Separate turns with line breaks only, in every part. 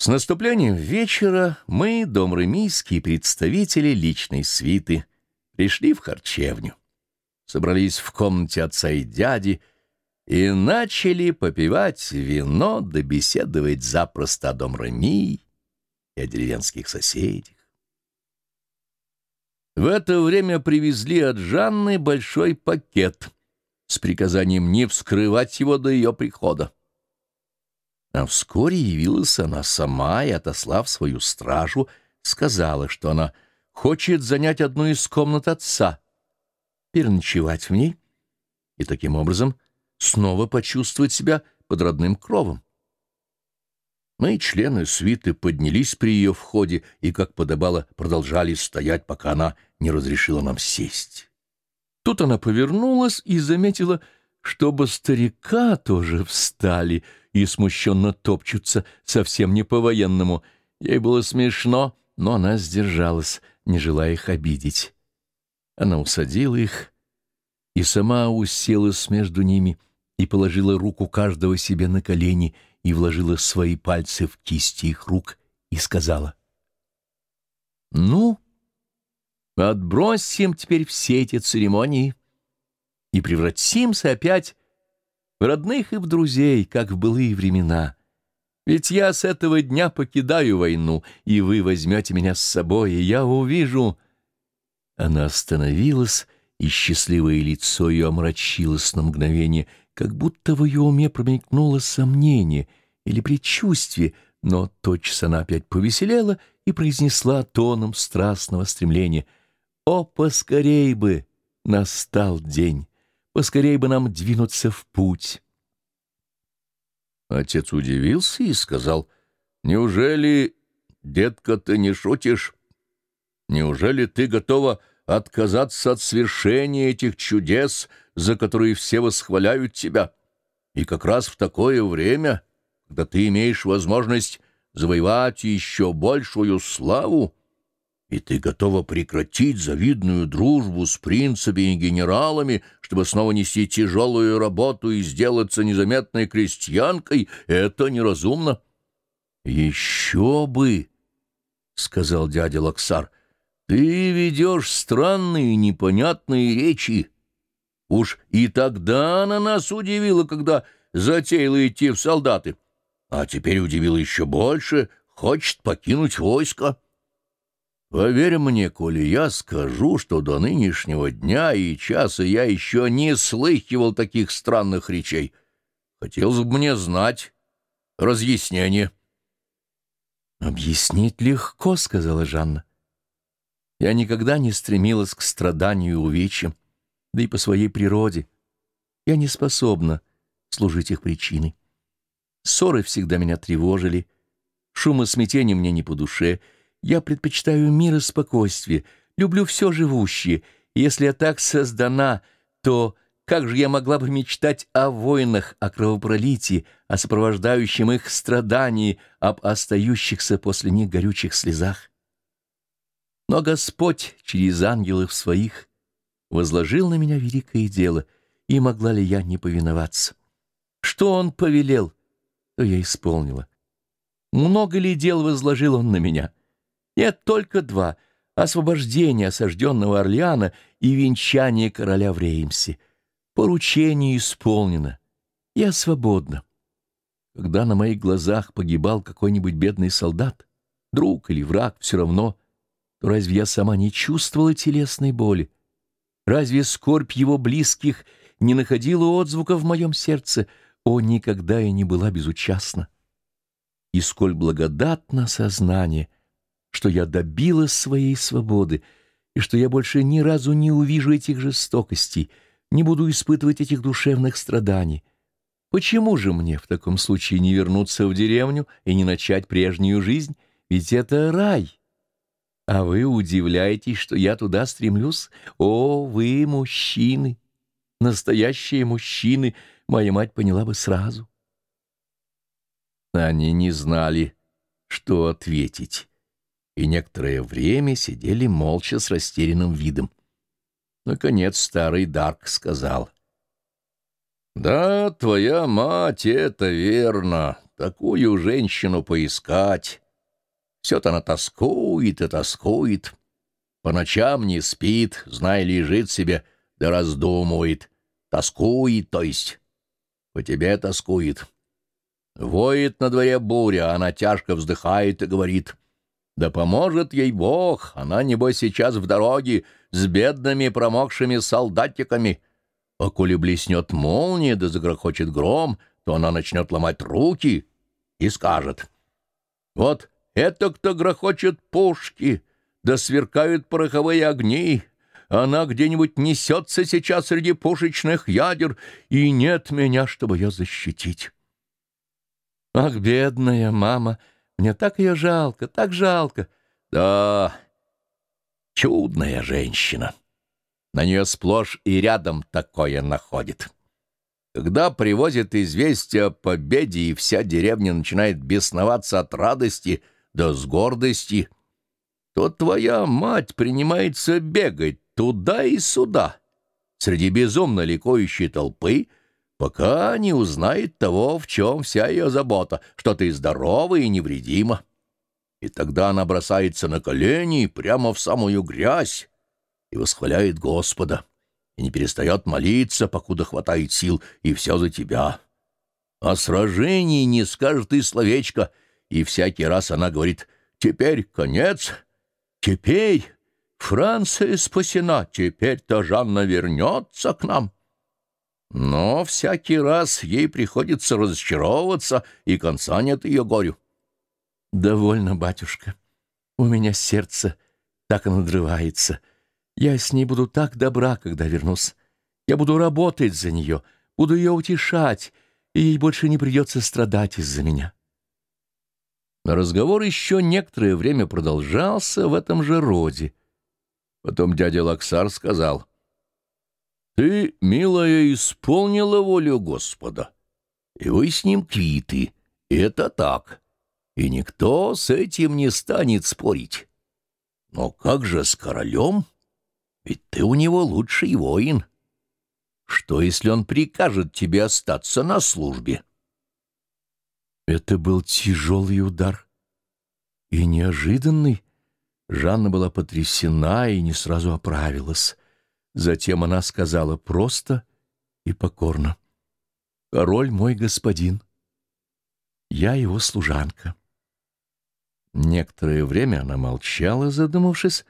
С наступлением вечера мы, домремийские представители личной свиты, пришли в харчевню, собрались в комнате отца и дяди и начали попивать вино да беседовать запросто о Домремии и о деревенских соседях. В это время привезли от Жанны большой пакет с приказанием не вскрывать его до ее прихода. А вскоре явилась она сама и, отослав свою стражу, сказала, что она хочет занять одну из комнат отца, переночевать в ней и таким образом снова почувствовать себя под родным кровом. Мы, члены свиты, поднялись при ее входе и, как подобало, продолжали стоять, пока она не разрешила нам сесть. Тут она повернулась и заметила, чтобы старика тоже встали — и смущенно топчутся, совсем не по-военному. Ей было смешно, но она сдержалась, не желая их обидеть. Она усадила их и сама уселась между ними и положила руку каждого себе на колени и вложила свои пальцы в кисти их рук и сказала. «Ну, отбросим теперь все эти церемонии и превратимся опять в родных и в друзей, как в былые времена. Ведь я с этого дня покидаю войну, и вы возьмете меня с собой, и я увижу...» Она остановилась, и счастливое лицо ее омрачилось на мгновение, как будто в ее уме промелькнуло сомнение или предчувствие, но тотчас она опять повеселела и произнесла тоном страстного стремления «О, поскорей бы настал день!» Поскорей бы нам двинуться в путь. Отец удивился и сказал, «Неужели, детка, ты не шутишь? Неужели ты готова отказаться от свершения этих чудес, за которые все восхваляют тебя? И как раз в такое время, когда ты имеешь возможность завоевать еще большую славу, и ты готова прекратить завидную дружбу с принцами и генералами, чтобы снова нести тяжелую работу и сделаться незаметной крестьянкой, это неразумно. — Еще бы, — сказал дядя Лаксар, — ты ведешь странные непонятные речи. Уж и тогда она нас удивила, когда затеяла идти в солдаты, а теперь удивила еще больше, хочет покинуть войско. Поверь мне, коли я скажу, что до нынешнего дня и часа я еще не слыхивал таких странных речей. Хотелось бы мне знать разъяснение. «Объяснить легко», — сказала Жанна. «Я никогда не стремилась к страданию и увечьям, да и по своей природе. Я не способна служить их причиной. Ссоры всегда меня тревожили, шум и смятение мне не по душе — я предпочитаю мир и спокойствие, люблю все живущее. Если я так создана, то как же я могла бы мечтать о войнах, о кровопролитии, о сопровождающем их страдании, об остающихся после них горючих слезах? Но Господь через ангелов своих возложил на меня великое дело, и могла ли я не повиноваться? Что Он повелел, то я исполнила. Много ли дел возложил Он на меня? Нет, только два — освобождение осажденного Орлеана и венчание короля в Реймсе. Поручение исполнено. Я свободна. Когда на моих глазах погибал какой-нибудь бедный солдат, друг или враг, все равно, то разве я сама не чувствовала телесной боли? Разве скорбь его близких не находила отзвука в моем сердце? О, никогда я не была безучастна! И сколь благодатно сознание — что я добилась своей свободы, и что я больше ни разу не увижу этих жестокостей, не буду испытывать этих душевных страданий. Почему же мне в таком случае не вернуться в деревню и не начать прежнюю жизнь? Ведь это рай. А вы удивляетесь, что я туда стремлюсь? О, вы мужчины! Настоящие мужчины! Моя мать поняла бы сразу. Они не знали, что ответить и некоторое время сидели молча с растерянным видом. Наконец старый Дарк сказал. «Да, твоя мать, это верно. такую женщину поискать. Все-то она тоскует и тоскует. По ночам не спит, знай, лежит себе, да раздумывает. Тоскует, то есть. По тебе тоскует. Воет на дворе буря, она тяжко вздыхает и говорит. Да поможет ей Бог, она, небось, сейчас в дороге с бедными промокшими солдатиками. А коли блеснет молния да загрохочет гром, то она начнет ломать руки и скажет. Вот это кто грохочет пушки, да сверкают пороховые огни. Она где-нибудь несется сейчас среди пушечных ядер, и нет меня, чтобы ее защитить. Ах, бедная мама, мне так ее жалко, так жалко. Да, чудная женщина. На нее сплошь и рядом такое находит. Когда привозят известие о победе, и вся деревня начинает бесноваться от радости — да с гордости, то твоя мать принимается бегать туда и сюда, среди безумно ликующей толпы, пока не узнает того, в чем вся ее забота, что ты здорова и невредима. И тогда она бросается на колени прямо в самую грязь и восхваляет Господа, и не перестает молиться, покуда хватает сил, и все за тебя. О сражении не скажет и словечко — и всякий раз она говорит «Теперь конец, теперь Франция спасена, теперь-то Жанна вернется к нам». Но всякий раз ей приходится разочаровываться, и конца нет ее горю. «Довольно, батюшка. У меня сердце так и надрывается. Я с ней буду так добра, когда вернусь. Я буду работать за нее, буду ее утешать, и ей больше не придется страдать из-за меня». Разговор еще некоторое время продолжался в этом же роде. Потом дядя Лаксар сказал, «Ты, милая, исполнила волю Господа, и вы с ним квиты, это так, и никто с этим не станет спорить. Но как же с королем? Ведь ты у него лучший воин. Что, если он прикажет тебе остаться на службе?» Это был тяжелый удар. И неожиданный. Жанна была потрясена и не сразу оправилась. Затем она сказала просто и покорно. «Король мой господин, я его служанка». Некоторое время она молчала, задумавшись,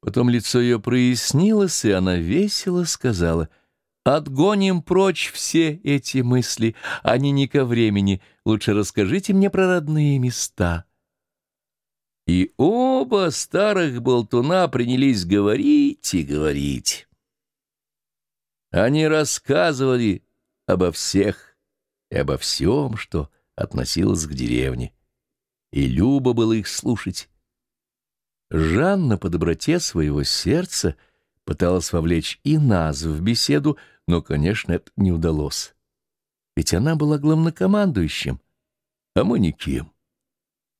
потом лицо ее прояснилось, и она весело сказала — Отгоним прочь все эти мысли, они не ко времени. Лучше расскажите мне про родные места. И оба старых болтуна принялись говорить и говорить. Они рассказывали обо всех и обо всем, что относилось к деревне. И любо было их слушать. Жанна по доброте своего сердца — пыталась вовлечь и нас в беседу, но, конечно, это не удалось. Ведь она была главнокомандующим, а мы никем.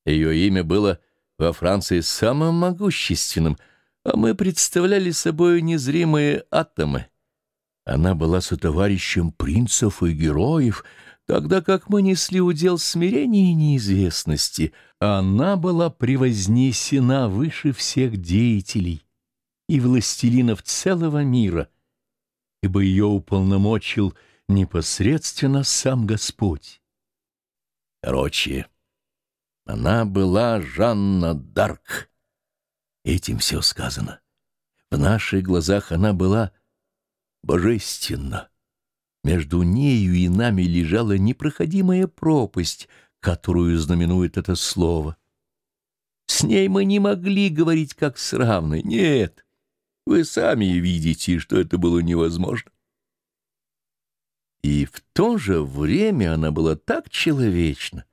Ее имя было во Франции самым могущественным, а мы представляли собой незримые атомы. Она была сотоварищем принцев и героев, тогда как мы несли удел смирения и неизвестности. Она была превознесена выше всех деятелей и властелинов целого мира, ибо ее уполномочил непосредственно сам Господь. Короче, она была Жанна Дарк. Этим все сказано. В наших глазах она была божественна. Между нею и нами лежала непроходимая пропасть, которую знаменует это слово. С ней мы не могли говорить как с равной. Нет, вы сами видите, что это было невозможно. И в то же время она была так человечна,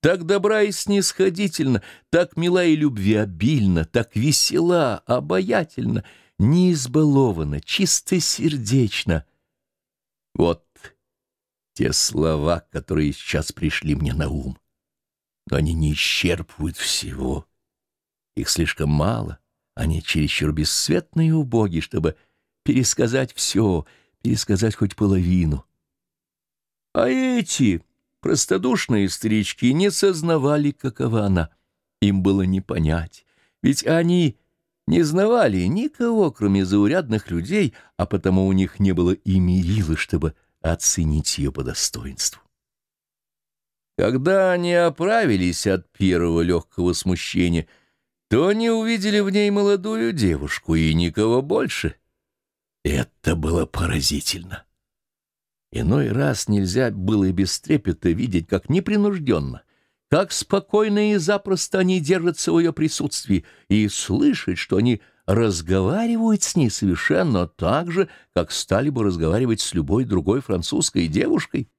так добра и снисходительна, так мила и любвеобильна, так весела, обаятельна, не избалована, чистосердечна. Вот те слова, которые сейчас пришли мне на ум. Но они не исчерпывают всего. Их слишком мало. Они чересчур бесцветны и убоги, чтобы пересказать все, пересказать хоть половину. А эти простодушные старички не сознавали, какова она. Им было не понять, ведь они не знавали никого, кроме заурядных людей, а потому у них не было и мерила, чтобы оценить ее по достоинству. Когда они оправились от первого легкого смущения, то они увидели в ней молодую девушку и никого больше. Это было поразительно. Иной раз нельзя было и без трепета видеть, как непринужденно, как спокойно и запросто они держатся в ее присутствии, и слышать, что они разговаривают с ней совершенно так же, как стали бы разговаривать с любой другой французской девушкой.